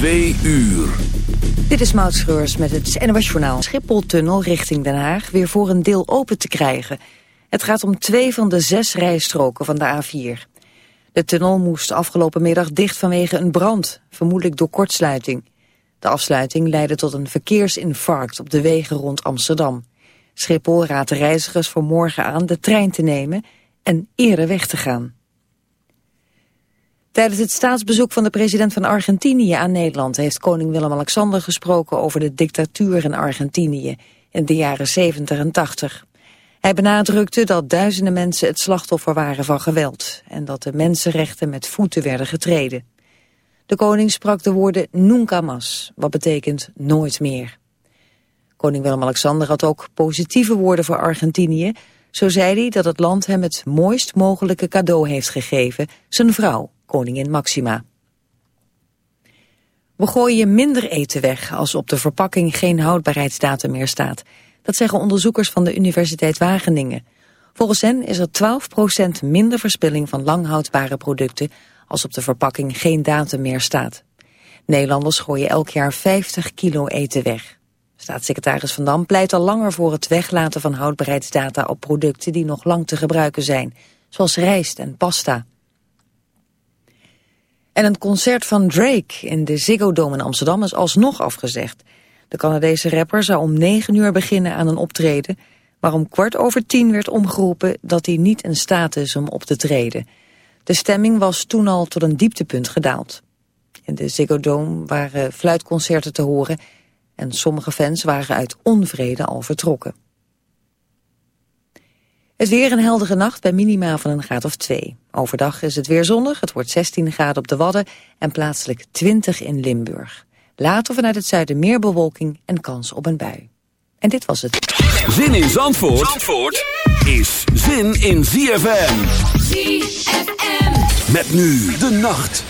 Twee uur. Dit is Maud Schreurs met het NOS Journaal. Schipholtunnel richting Den Haag weer voor een deel open te krijgen. Het gaat om twee van de zes rijstroken van de A4. De tunnel moest afgelopen middag dicht vanwege een brand, vermoedelijk door kortsluiting. De afsluiting leidde tot een verkeersinfarct op de wegen rond Amsterdam. Schiphol raadt reizigers voor morgen aan de trein te nemen en eerder weg te gaan. Tijdens het staatsbezoek van de president van Argentinië aan Nederland... heeft koning Willem-Alexander gesproken over de dictatuur in Argentinië... in de jaren 70 en 80. Hij benadrukte dat duizenden mensen het slachtoffer waren van geweld... en dat de mensenrechten met voeten werden getreden. De koning sprak de woorden nunca más, wat betekent nooit meer. Koning Willem-Alexander had ook positieve woorden voor Argentinië... Zo zei hij dat het land hem het mooist mogelijke cadeau heeft gegeven, zijn vrouw, koningin Maxima. We gooien minder eten weg als op de verpakking geen houdbaarheidsdatum meer staat. Dat zeggen onderzoekers van de Universiteit Wageningen. Volgens hen is er 12% minder verspilling van langhoudbare producten als op de verpakking geen datum meer staat. Nederlanders gooien elk jaar 50 kilo eten weg. Staatssecretaris Van Dam pleit al langer voor het weglaten van houdbaarheidsdata op producten die nog lang te gebruiken zijn, zoals rijst en pasta. En een concert van Drake in de Ziggo Dome in Amsterdam is alsnog afgezegd. De Canadese rapper zou om 9 uur beginnen aan een optreden, maar om kwart over tien werd omgeroepen dat hij niet in staat is om op te treden. De stemming was toen al tot een dieptepunt gedaald. In de Ziggo Dome waren fluitconcerten te horen en sommige fans waren uit onvrede al vertrokken. Het weer een heldere nacht bij minima van een graad of 2. Overdag is het weer zonnig, het wordt 16 graden op de Wadden en plaatselijk 20 in Limburg. Later vanuit het zuiden meer bewolking en kans op een bui. En dit was het. Zin in Zandvoort, Zandvoort is zin in ZFM. ZFM. Met nu de nacht.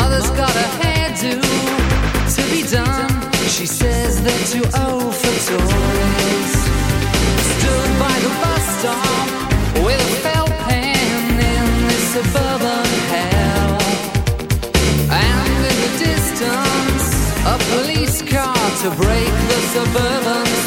Mother's got a hairdo to be done. She says they're too old for toys. Stood by the bus stop with a felt pen in this suburban hell. And in the distance, a police car to break the suburban.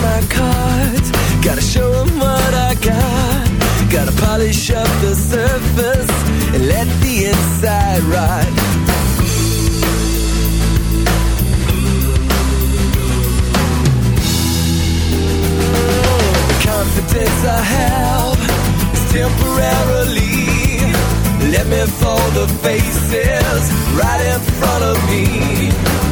my cards. Gotta show them what I got. Gotta polish up the surface And let the inside rot The confidence I have Is temporarily. Let me fold the faces Right in front of me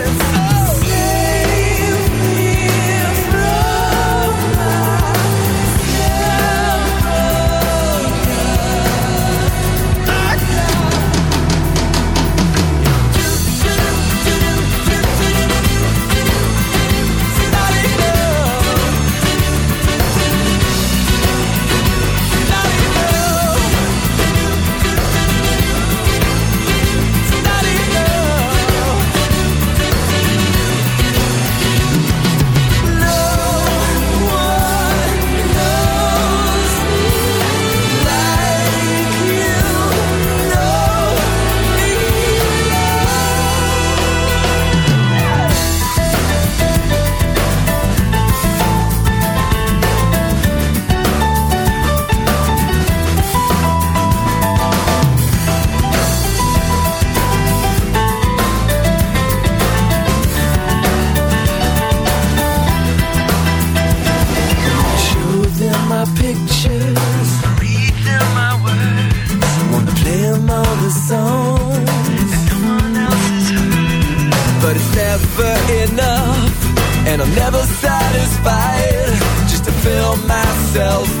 I'm never satisfied. Just to fill myself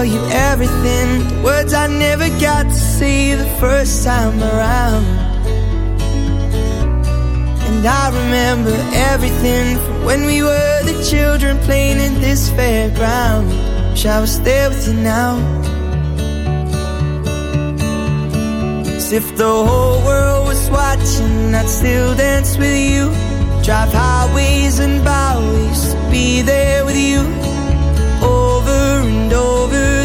Tell you everything, the words I never got to say the first time around. And I remember everything from when we were the children playing in this fairground. Wish I was there with you now. 'Cause if the whole world was watching, I'd still dance with you. Drive highways and byways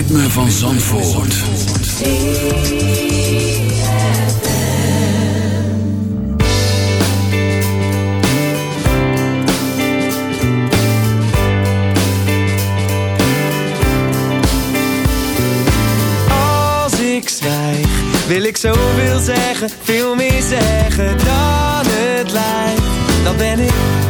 Ritme van Zandvoort. Als ik zwijg, wil ik zoveel zeggen, veel meer zeggen dan het lijkt. Dan ben ik.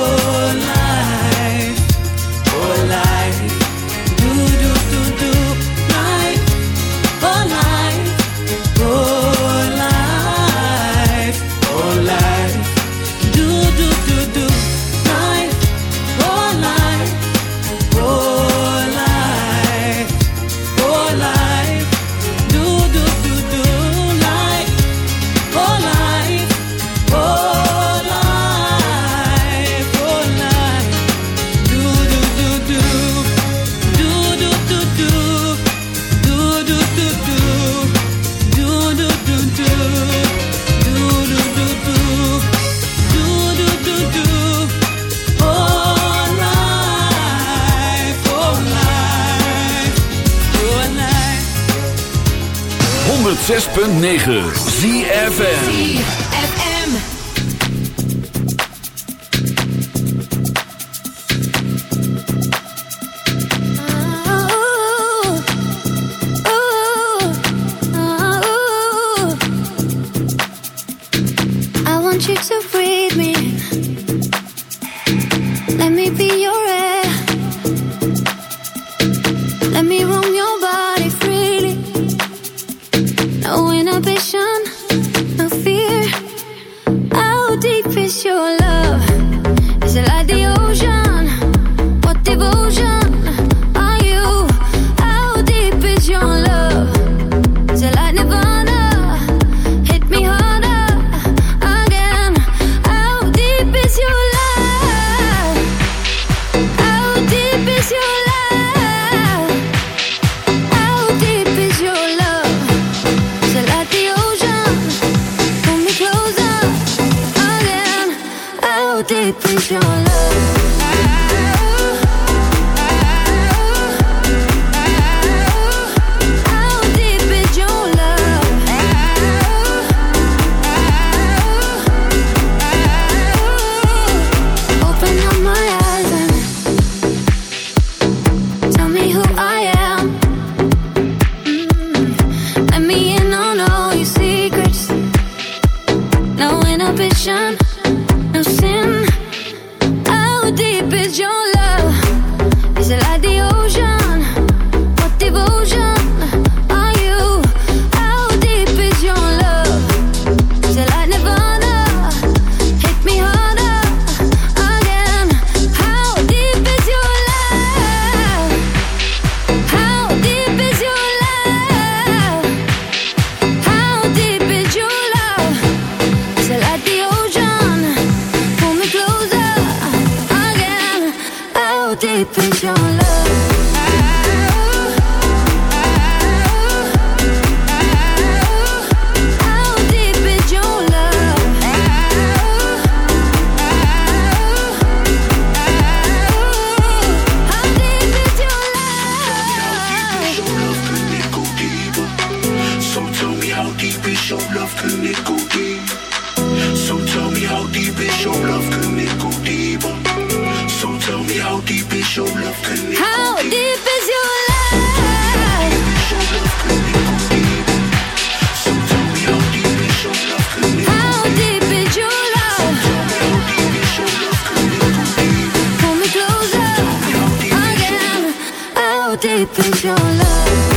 106.9 ZFN deep is your love? Can it go deep? So tell me how deep is your love? Can it go how deep is your love? So tell me how deep is your love? Can it how go deep? deep is your love? So tell me how deep is your love? How deep is your love?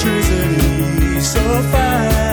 Electricity so fine,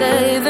save